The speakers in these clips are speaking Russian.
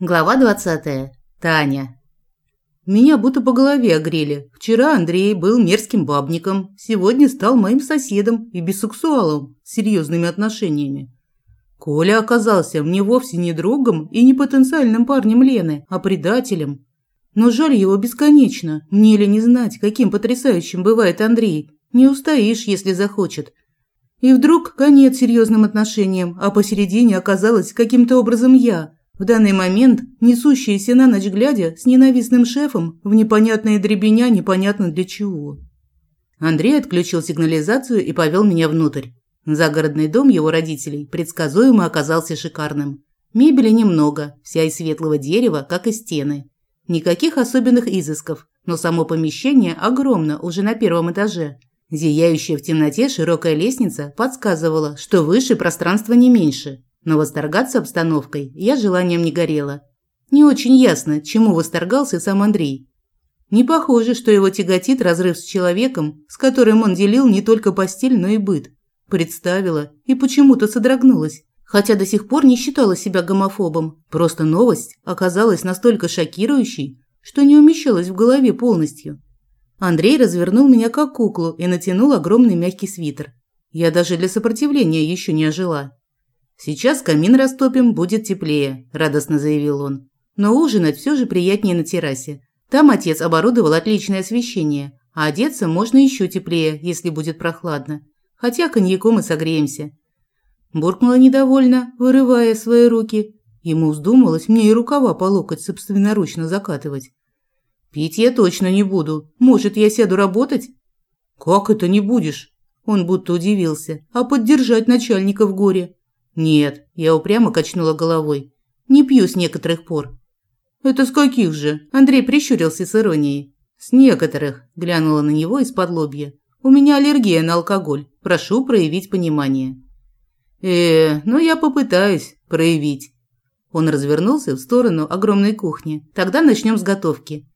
Глава 20. Таня. Меня будто по голове огрели. Вчера Андрей был мерзким бабником, сегодня стал моим соседом и бисексуалом с серьезными отношениями. Коля оказался мне вовсе не другом и не потенциальным парнем Лены, а предателем. Но жаль его бесконечно. Мне ли не знать, каким потрясающим бывает Андрей. Не устоишь, если захочет. И вдруг конец серьезным отношениям, а посередине оказалась каким-то образом я – в данный момент несущаяся на ночь глядя с ненавистным шефом в непонятное дребеня непонятно для чего. Андрей отключил сигнализацию и повел меня внутрь. Загородный дом его родителей предсказуемо оказался шикарным. Мебели немного, вся из светлого дерева, как и стены. Никаких особенных изысков, но само помещение огромно уже на первом этаже. Зияющая в темноте широкая лестница подсказывала, что выше пространства не меньше – но восторгаться обстановкой я желанием не горела. Не очень ясно, чему восторгался сам Андрей. Не похоже, что его тяготит разрыв с человеком, с которым он делил не только постель, но и быт. Представила и почему-то содрогнулась. Хотя до сих пор не считала себя гомофобом. Просто новость оказалась настолько шокирующей, что не умещалась в голове полностью. Андрей развернул меня как куклу и натянул огромный мягкий свитер. Я даже для сопротивления еще не ожила. «Сейчас камин растопим, будет теплее», – радостно заявил он. «Но ужинать все же приятнее на террасе. Там отец оборудовал отличное освещение, а одеться можно еще теплее, если будет прохладно. Хотя коньяком мы согреемся». Буркнула недовольно, вырывая свои руки. Ему вздумалось мне и рукава по локоть собственноручно закатывать. «Пить я точно не буду. Может, я сяду работать?» «Как это не будешь?» Он будто удивился. «А поддержать начальника в горе?» «Нет», – я упрямо качнула головой. «Не пью с некоторых пор». «Это с каких же?» – Андрей прищурился с иронией. «С некоторых», – глянула на него из-под лобья. «У меня аллергия на алкоголь. Прошу проявить понимание». «Э, ну я попытаюсь проявить». Он развернулся в сторону огромной кухни. «Тогда начнем с готовки.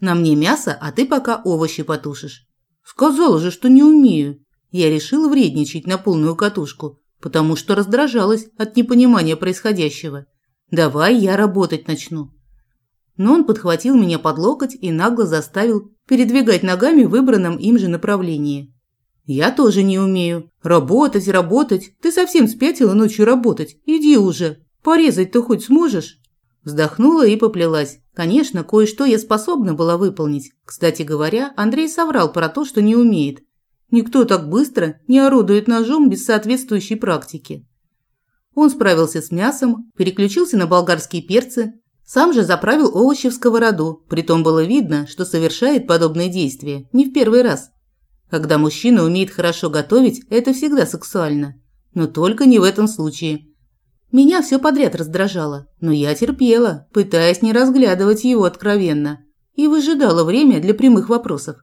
На мне мясо, а ты пока овощи потушишь». «Сказала же, что не умею». Я решила вредничать на полную катушку потому что раздражалась от непонимания происходящего. «Давай я работать начну». Но он подхватил меня под локоть и нагло заставил передвигать ногами в выбранном им же направлении. «Я тоже не умею. Работать, работать. Ты совсем спятила ночью работать. Иди уже. Порезать-то хоть сможешь?» Вздохнула и поплелась. Конечно, кое-что я способна была выполнить. Кстати говоря, Андрей соврал про то, что не умеет. Никто так быстро не орудует ножом без соответствующей практики. Он справился с мясом, переключился на болгарские перцы, сам же заправил овощи в сковороду, притом было видно, что совершает подобные действия не в первый раз. Когда мужчина умеет хорошо готовить, это всегда сексуально. Но только не в этом случае. Меня все подряд раздражало, но я терпела, пытаясь не разглядывать его откровенно, и выжидала время для прямых вопросов.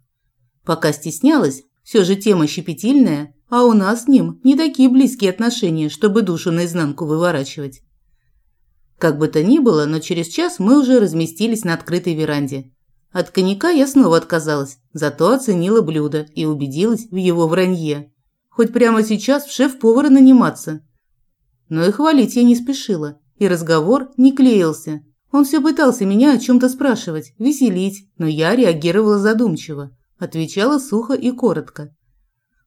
Пока стеснялась, все же тема щепетильная, а у нас с ним не такие близкие отношения, чтобы душу наизнанку выворачивать. Как бы то ни было, но через час мы уже разместились на открытой веранде. От коньяка я снова отказалась, зато оценила блюдо и убедилась в его вранье. Хоть прямо сейчас в шеф-повара наниматься. Но и хвалить я не спешила, и разговор не клеился. Он все пытался меня о чем-то спрашивать, веселить, но я реагировала задумчиво. Отвечала сухо и коротко.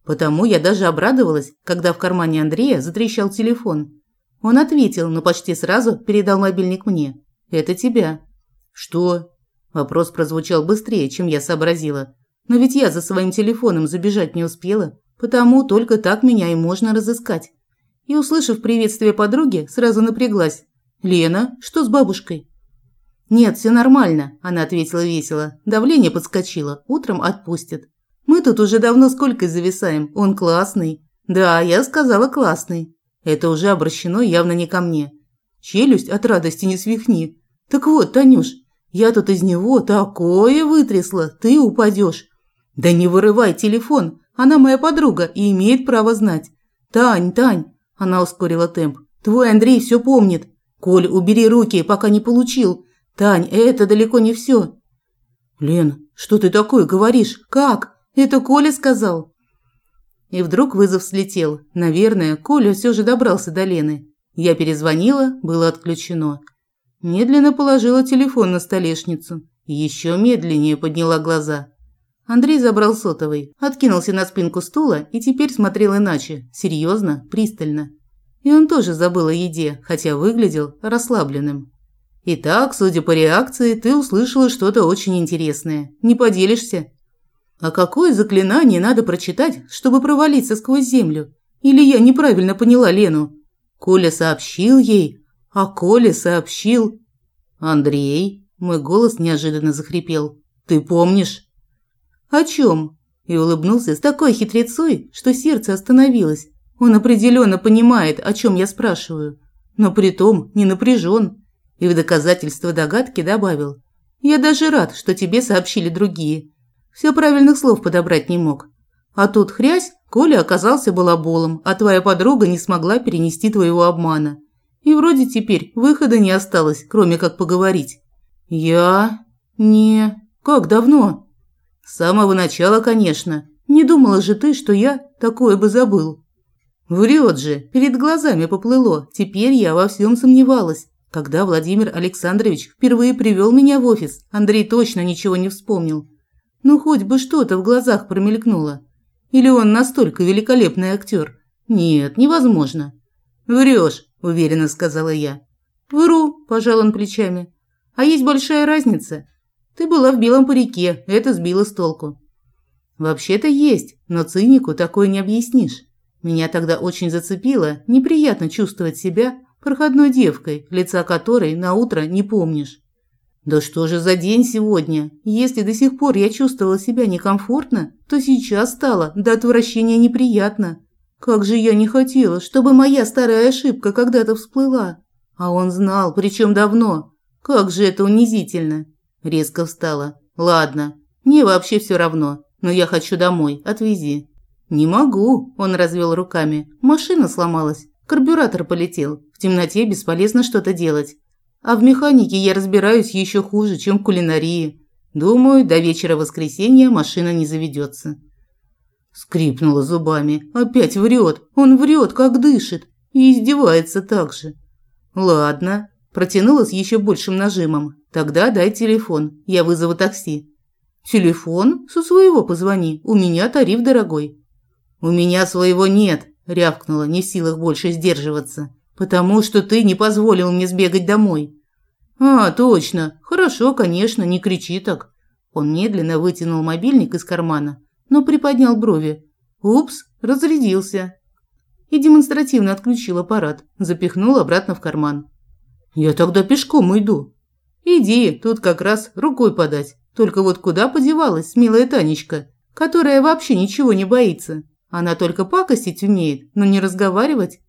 Потому я даже обрадовалась, когда в кармане Андрея затрещал телефон. Он ответил, но почти сразу передал мобильник мне. «Это тебя». «Что?» Вопрос прозвучал быстрее, чем я сообразила. Но ведь я за своим телефоном забежать не успела, потому только так меня и можно разыскать. И, услышав приветствие подруги, сразу напряглась. «Лена, что с бабушкой?» «Нет, все нормально», – она ответила весело. «Давление подскочило. Утром отпустят. Мы тут уже давно сколько зависаем. Он классный». «Да, я сказала классный». Это уже обращено явно не ко мне. Челюсть от радости не свихни. «Так вот, Танюш, я тут из него такое вытрясла, ты упадешь». «Да не вырывай телефон, она моя подруга и имеет право знать». «Тань, Тань», – она ускорила темп, – «твой Андрей все помнит. Коль, убери руки, пока не получил. Тань, это далеко не все. Лен, что ты такое говоришь? Как? Это Коля сказал. И вдруг вызов слетел. Наверное, Коля все же добрался до Лены. Я перезвонила, было отключено. Медленно положила телефон на столешницу. Еще медленнее подняла глаза. Андрей забрал сотовый, откинулся на спинку стула и теперь смотрел иначе, серьезно, пристально. И он тоже забыл о еде, хотя выглядел расслабленным. «Итак, судя по реакции, ты услышала что-то очень интересное. Не поделишься?» «А какое заклинание надо прочитать, чтобы провалиться сквозь землю? Или я неправильно поняла Лену?» Коля сообщил ей, а Коля сообщил... «Андрей?» – мой голос неожиданно захрипел. «Ты помнишь?» «О чем?» И улыбнулся с такой хитрецой, что сердце остановилось. Он определенно понимает, о чем я спрашиваю, но при том не напряжен. И в доказательство догадки добавил. «Я даже рад, что тебе сообщили другие. Все правильных слов подобрать не мог. А тут хрясь, Коля оказался балаболом, а твоя подруга не смогла перенести твоего обмана. И вроде теперь выхода не осталось, кроме как поговорить». «Я... не... как давно?» «С самого начала, конечно. Не думала же ты, что я такое бы забыл». Врет же, перед глазами поплыло. Теперь я во всем сомневалась. Когда Владимир Александрович впервые привел меня в офис, Андрей точно ничего не вспомнил. Ну, хоть бы что-то в глазах промелькнуло. Или он настолько великолепный актер? Нет, невозможно. Врешь, уверенно сказала я. Вру, пожал он плечами. А есть большая разница. Ты была в белом парике, это сбило с толку. Вообще-то есть, но цинику такое не объяснишь. Меня тогда очень зацепило, неприятно чувствовать себя проходной девкой, лица которой на утро не помнишь. Да что же за день сегодня? Если до сих пор я чувствовала себя некомфортно, то сейчас стало до отвращения неприятно. Как же я не хотела, чтобы моя старая ошибка когда-то всплыла. А он знал, причем давно. Как же это унизительно. Резко встала. Ладно, мне вообще все равно, но я хочу домой, отвези. «Не могу», – он развел руками. «Машина сломалась. Карбюратор полетел. В темноте бесполезно что-то делать. А в механике я разбираюсь еще хуже, чем в кулинарии. Думаю, до вечера воскресенья машина не заведется». Скрипнула зубами. «Опять врет. Он врет, как дышит. И издевается так же». «Ладно». Протянула с еще большим нажимом. «Тогда дай телефон. Я вызову такси». «Телефон? Со своего позвони. У меня тариф дорогой». «У меня своего нет», – рявкнула, не в силах больше сдерживаться. «Потому что ты не позволил мне сбегать домой». «А, точно. Хорошо, конечно, не кричи так». Он медленно вытянул мобильник из кармана, но приподнял брови. «Упс, разрядился». И демонстративно отключил аппарат, запихнул обратно в карман. «Я тогда пешком иду». «Иди, тут как раз рукой подать. Только вот куда подевалась смелая Танечка, которая вообще ничего не боится?» Она только пакостить умеет, но не разговаривать.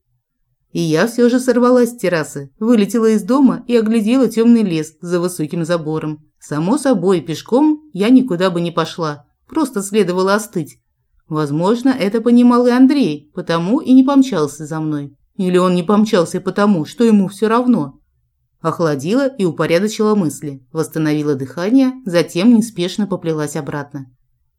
И я все же сорвалась с террасы, вылетела из дома и оглядела темный лес за высоким забором. Само собой, пешком я никуда бы не пошла, просто следовало остыть. Возможно, это понимал и Андрей, потому и не помчался за мной. Или он не помчался потому, что ему все равно. Охладила и упорядочила мысли, восстановила дыхание, затем неспешно поплелась обратно.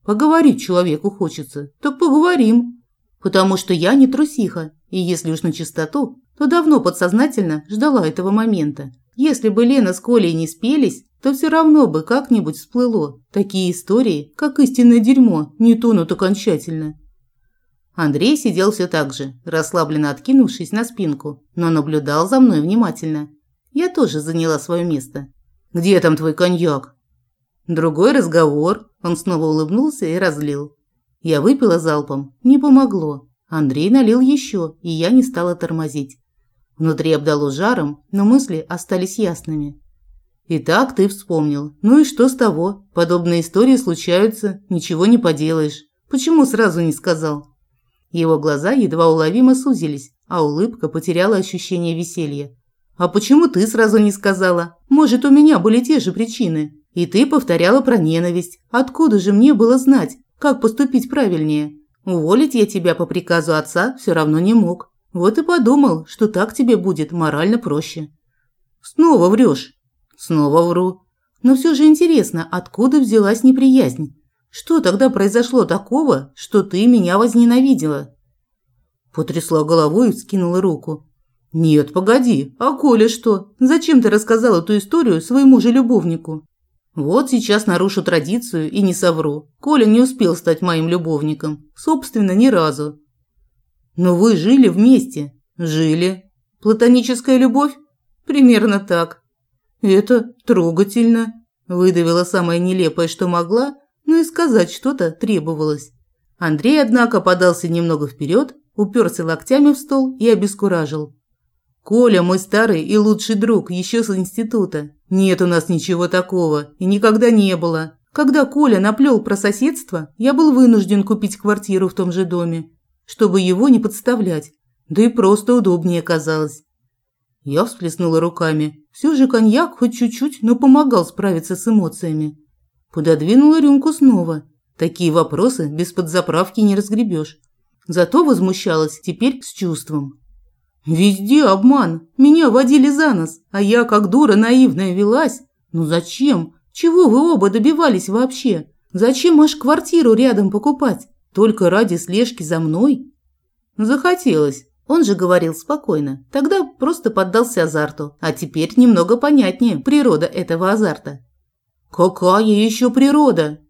Поговорить человеку хочется, так поговорим. Потому что я не трусиха, и если уж на чистоту, то давно подсознательно ждала этого момента. Если бы Лена с Колей не спелись, то все равно бы как-нибудь всплыло. Такие истории, как истинное дерьмо, не тонут окончательно. Андрей сидел все так же, расслабленно откинувшись на спинку, но наблюдал за мной внимательно. Я тоже заняла свое место. «Где там твой коньяк?» Другой разговор. Он снова улыбнулся и разлил. Я выпила залпом. Не помогло. Андрей налил еще, и я не стала тормозить. Внутри обдало жаром, но мысли остались ясными. «Итак, ты вспомнил. Ну и что с того? Подобные истории случаются, ничего не поделаешь. Почему сразу не сказал?» Его глаза едва уловимо сузились, а улыбка потеряла ощущение веселья. «А почему ты сразу не сказала? Может, у меня были те же причины?» И ты повторяла про ненависть. Откуда же мне было знать, как поступить правильнее? Уволить я тебя по приказу отца все равно не мог. Вот и подумал, что так тебе будет морально проще. Снова врешь. Снова вру. Но все же интересно, откуда взялась неприязнь? Что тогда произошло такого, что ты меня возненавидела? Потрясла головой и вскинула руку. Нет, погоди, а Коля что? Зачем ты рассказал эту историю своему же любовнику? Вот сейчас нарушу традицию и не совру. Коля не успел стать моим любовником. Собственно, ни разу. Но вы жили вместе. Жили. Платоническая любовь? Примерно так. Это трогательно. Выдавила самое нелепое, что могла, но и сказать что-то требовалось. Андрей, однако, подался немного вперед, уперся локтями в стол и обескуражил. Коля мой старый и лучший друг еще с института. Нет у нас ничего такого и никогда не было. Когда Коля наплел про соседство, я был вынужден купить квартиру в том же доме, чтобы его не подставлять. Да и просто удобнее казалось. Я всплеснула руками. Все же коньяк хоть чуть-чуть, но помогал справиться с эмоциями. Пододвинула рюмку снова. Такие вопросы без подзаправки не разгребешь. Зато возмущалась теперь с чувством. Везде обман. Меня водили за нос, а я как дура наивная велась. Ну зачем? Чего вы оба добивались вообще? Зачем аж квартиру рядом покупать? Только ради слежки за мной? Захотелось. Он же говорил спокойно. Тогда просто поддался азарту. А теперь немного понятнее природа этого азарта. Какая еще природа?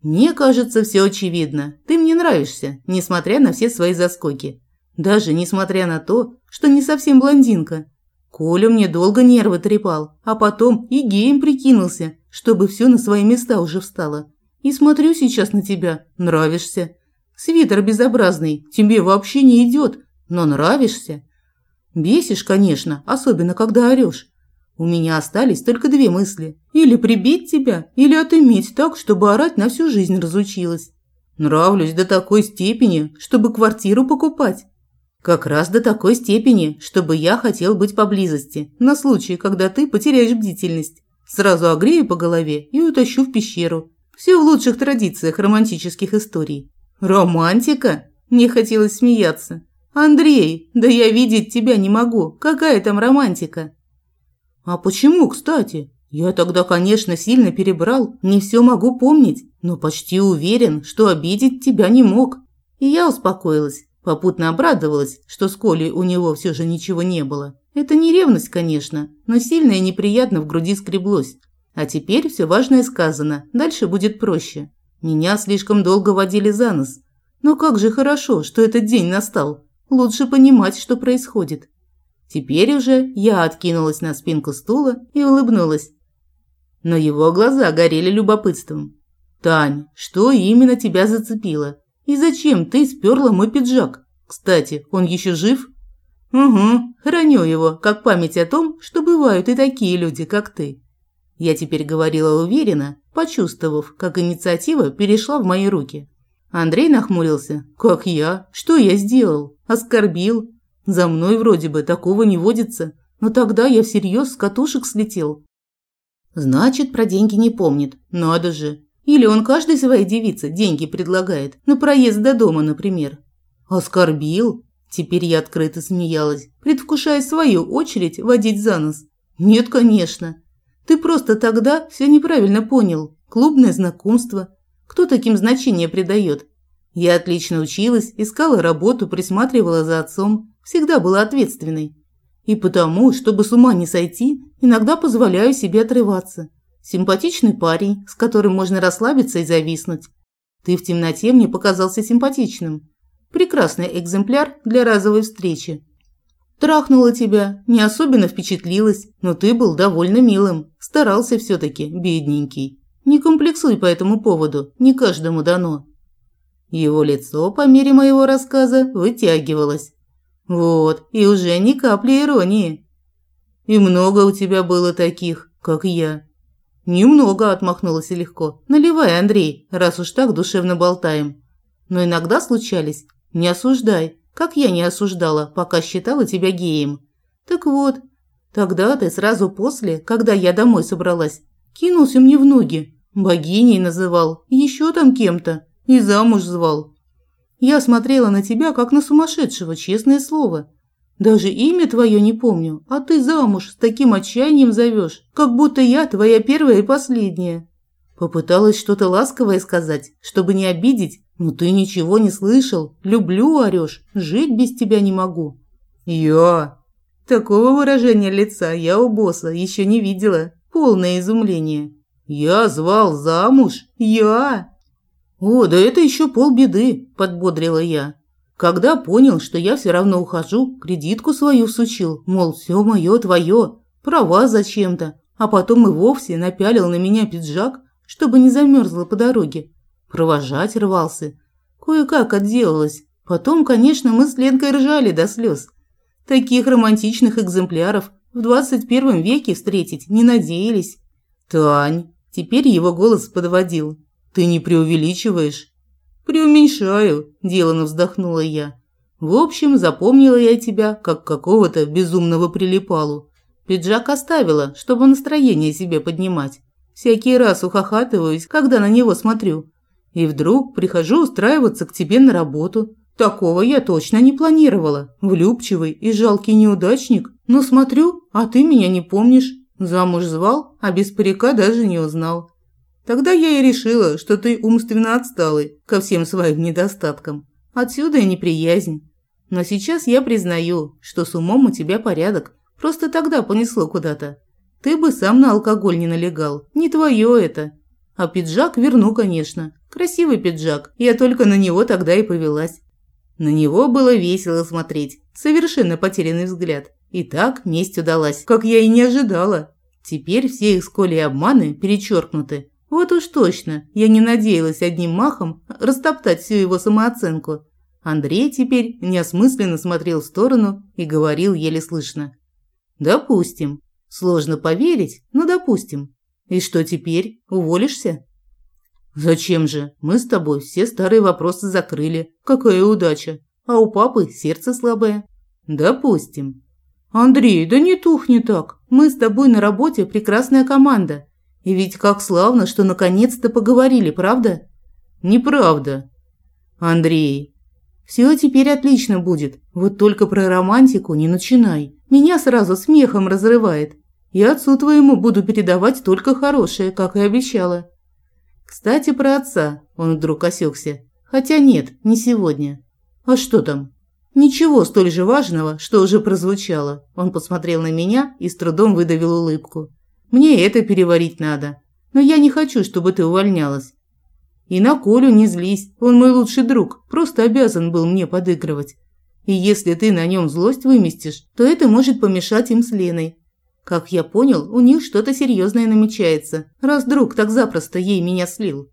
Мне кажется, все очевидно. Ты мне нравишься, несмотря на все свои заскоки. Даже несмотря на то, что не совсем блондинка. Коля мне долго нервы трепал, а потом и геем прикинулся, чтобы все на свои места уже встало. И смотрю сейчас на тебя, нравишься. Свитер безобразный, тебе вообще не идет, но нравишься. Бесишь, конечно, особенно когда орешь. У меня остались только две мысли. Или прибить тебя, или отыметь так, чтобы орать на всю жизнь разучилась. Нравлюсь до такой степени, чтобы квартиру покупать. Как раз до такой степени, чтобы я хотел быть поблизости, на случай, когда ты потеряешь бдительность. Сразу огрею по голове и утащу в пещеру. Все в лучших традициях романтических историй. Романтика? Мне хотелось смеяться. Андрей, да я видеть тебя не могу. Какая там романтика? А почему, кстати? Я тогда, конечно, сильно перебрал, не все могу помнить, но почти уверен, что обидеть тебя не мог. И я успокоилась. Попутно обрадовалась, что с Колей у него все же ничего не было. Это не ревность, конечно, но сильно и неприятно в груди скреблось. А теперь все важное сказано, дальше будет проще. Меня слишком долго водили за нос. Но как же хорошо, что этот день настал. Лучше понимать, что происходит. Теперь уже я откинулась на спинку стула и улыбнулась. Но его глаза горели любопытством. «Тань, что именно тебя зацепило? И зачем ты сперла мой пиджак? Кстати, он еще жив? Угу, храню его, как память о том, что бывают и такие люди, как ты. Я теперь говорила уверенно, почувствовав, как инициатива перешла в мои руки. Андрей нахмурился. Как я? Что я сделал? Оскорбил? За мной вроде бы такого не водится, но тогда я всерьез с катушек слетел. Значит, про деньги не помнит. Надо же. Или он каждой своей девице деньги предлагает, на проезд до дома, например. Оскорбил? Теперь я открыто смеялась, предвкушая свою очередь водить за нос. Нет, конечно. Ты просто тогда все неправильно понял. Клубное знакомство. Кто таким значение придает? Я отлично училась, искала работу, присматривала за отцом. Всегда была ответственной. И потому, чтобы с ума не сойти, иногда позволяю себе отрываться. Симпатичный парень, с которым можно расслабиться и зависнуть. Ты в темноте мне показался симпатичным. Прекрасный экземпляр для разовой встречи. Трахнула тебя, не особенно впечатлилась, но ты был довольно милым. Старался все-таки, бедненький. Не комплексуй по этому поводу, не каждому дано. Его лицо, по мере моего рассказа, вытягивалось. Вот, и уже ни капли иронии. И много у тебя было таких, как я. Немного отмахнулась и легко. Наливай, Андрей, раз уж так душевно болтаем. Но иногда случались. Не осуждай, как я не осуждала, пока считала тебя геем. Так вот, тогда ты сразу после, когда я домой собралась, кинулся мне в ноги. Богиней называл, еще там кем-то, и замуж звал. Я смотрела на тебя, как на сумасшедшего, честное слово. Даже имя твое не помню, а ты замуж с таким отчаянием зовешь, как будто я твоя первая и последняя. Попыталась что-то ласковое сказать, чтобы не обидеть, но ты ничего не слышал. Люблю, орешь, жить без тебя не могу. Я? Такого выражения лица я у босса еще не видела. Полное изумление. Я звал замуж? Я? О, да это еще полбеды, подбодрила я. Когда понял, что я все равно ухожу, кредитку свою всучил, мол, все мое твое, права зачем-то, а потом и вовсе напялил на меня пиджак, чтобы не замерзла по дороге. Провожать рвался. Кое-как отделалась. Потом, конечно, мы с Ленкой ржали до слез. Таких романтичных экземпляров в 21 веке встретить не надеялись. Тань, теперь его голос подводил. Ты не преувеличиваешь? Преуменьшаю, делано вздохнула я. В общем, запомнила я тебя как какого-то безумного прилипалу. Пиджак оставила, чтобы настроение себе поднимать. Всякий раз ухахатываюсь, когда на него смотрю. И вдруг прихожу устраиваться к тебе на работу. Такого я точно не планировала. Влюбчивый и жалкий неудачник. Но смотрю, а ты меня не помнишь. Замуж звал, а без парика даже не узнал. Тогда я и решила, что ты умственно отсталый ко всем своим недостаткам. Отсюда и неприязнь. Но сейчас я признаю, что с умом у тебя порядок. Просто тогда понесло куда-то. Ты бы сам на алкоголь не налегал. Не твое это. А пиджак верну, конечно. Красивый пиджак. Я только на него тогда и повелась. На него было весело смотреть. Совершенно потерянный взгляд. И так месть удалась, как я и не ожидала. Теперь все их с Колей обманы перечеркнуты. Вот уж точно, я не надеялась одним махом растоптать всю его самооценку. Андрей теперь неосмысленно смотрел в сторону и говорил еле слышно. «Допустим. Сложно поверить, но допустим. И что теперь? Уволишься?» «Зачем же? Мы с тобой все старые вопросы закрыли. Какая удача. А у папы сердце слабое». «Допустим». «Андрей, да не тухни так. Мы с тобой на работе прекрасная команда. И ведь как славно, что наконец-то поговорили, правда?» «Неправда». «Андрей, все теперь отлично будет. Вот только про романтику не начинай. Меня сразу смехом разрывает. И отцу твоему буду передавать только хорошее, как и обещала». «Кстати, про отца», – он вдруг осекся. «Хотя нет, не сегодня». «А что там?» «Ничего столь же важного, что уже прозвучало». Он посмотрел на меня и с трудом выдавил улыбку. «Мне это переварить надо. Но я не хочу, чтобы ты увольнялась. И на Колю не злись, он мой лучший друг, просто обязан был мне подыгрывать. И если ты на нем злость выместишь, то это может помешать им с Леной. Как я понял, у них что-то серьезное намечается, раз друг так запросто ей меня слил.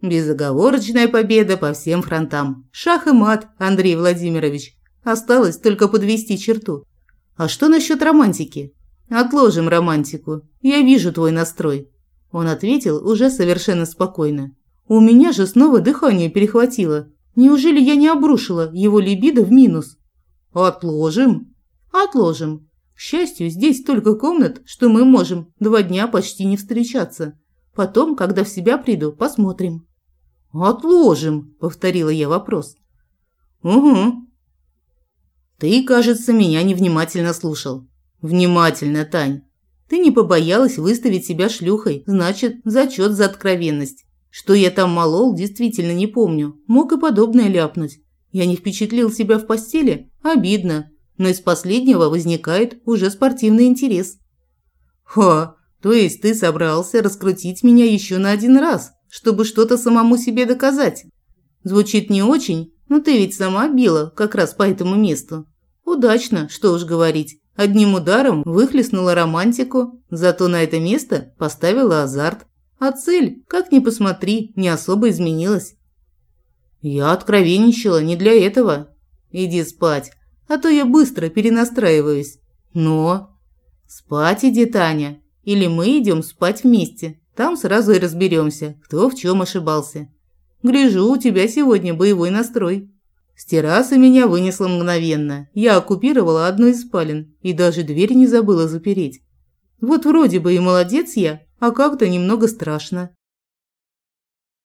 Безоговорочная победа по всем фронтам. Шах и мат, Андрей Владимирович. Осталось только подвести черту. А что насчет романтики? Отложим романтику. Я вижу твой настрой. Он ответил уже совершенно спокойно. У меня же снова дыхание перехватило. Неужели я не обрушила его либидо в минус? Отложим. Отложим. К счастью, здесь столько комнат, что мы можем два дня почти не встречаться. Потом, когда в себя приду, посмотрим. Отложим, повторила я вопрос. Угу. Ты, кажется, меня невнимательно слушал. Внимательно, Тань. Ты не побоялась выставить себя шлюхой, значит, зачет за откровенность. Что я там молол, действительно не помню. Мог и подобное ляпнуть. Я не впечатлил себя в постели? Обидно но из последнего возникает уже спортивный интерес. Ха, то есть ты собрался раскрутить меня еще на один раз, чтобы что-то самому себе доказать? Звучит не очень, но ты ведь сама била как раз по этому месту. Удачно, что уж говорить. Одним ударом выхлестнула романтику, зато на это место поставила азарт. А цель, как ни посмотри, не особо изменилась. Я откровенничала не для этого. Иди спать, а то я быстро перенастраиваюсь. Но... Спать иди, Таня. Или мы идем спать вместе. Там сразу и разберемся, кто в чем ошибался. Гляжу, у тебя сегодня боевой настрой. С террасы меня вынесло мгновенно. Я оккупировала одну из спален и даже дверь не забыла запереть. Вот вроде бы и молодец я, а как-то немного страшно.